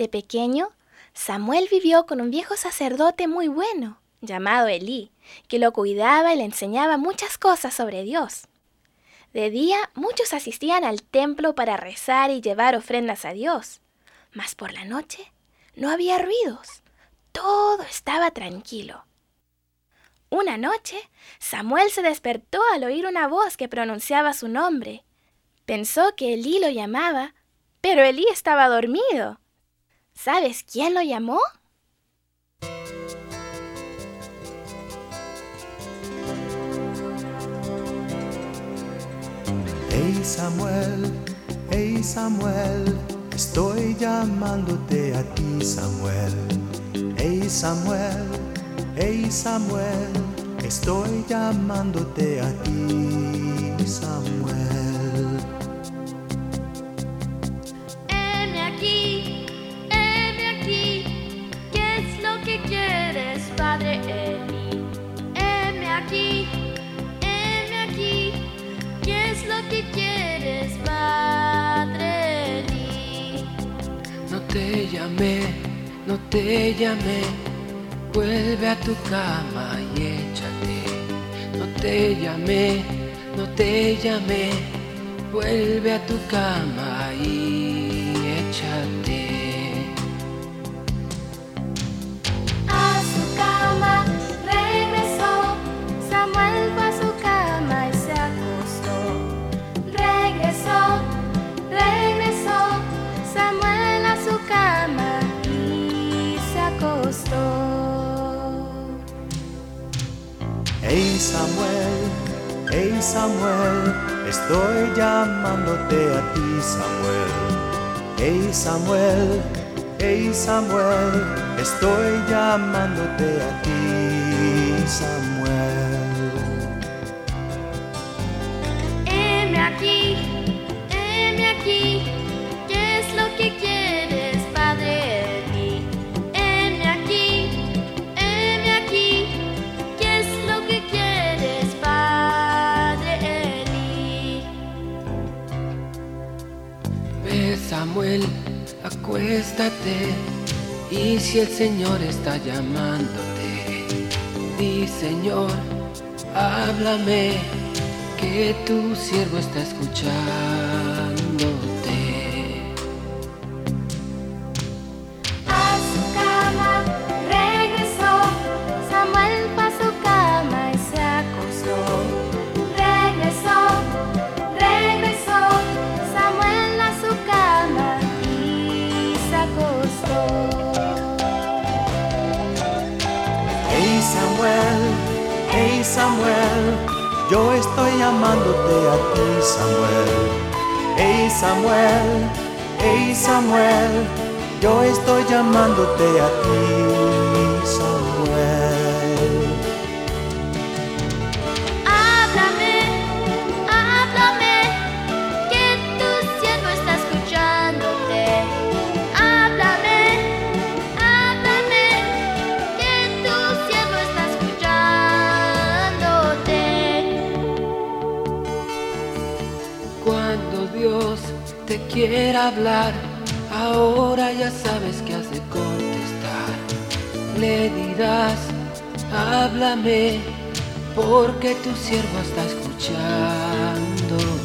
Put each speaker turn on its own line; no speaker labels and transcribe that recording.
De pequeño, Samuel vivió con un viejo sacerdote muy bueno, llamado Elí, que lo cuidaba y le enseñaba muchas cosas sobre Dios. De día muchos asistían al templo para rezar y llevar ofrendas a Dios, mas por la noche no había ruidos, todo estaba tranquilo. Una noche, Samuel se despertó al oír una voz que pronunciaba su nombre. Pensó que Elí lo llamaba, pero Elí estaba dormido. ¿Sabes quién lo llamó?
Hey Samuel, hey Samuel, estoy llamándote a ti Samuel. Hey Samuel, hey Samuel, estoy llamándote a ti Samuel.
Llamé, no te llamé, vuelve a tu cama y échate. No te llamé, no te llamé, vuelve a tu cama y
Hey Samuel, hey Samuel, estoy llamándote a ti Samuel. Hey Samuel, hey Samuel, estoy llamándote a ti Samuel.
Samuel, acuéstate. Y si el Señor está llamándote, di Señor, háblame, que tu siervo está escuchando.
Samuel, hey Samuel, yo estoy llamándote a ti Samuel. Hey Samuel, hey Samuel, yo estoy llamándote a ti
Te quiera hablar, ahora ya sabes que has de contestar. Le dirás, háblame, porque tu siervo está escuchando.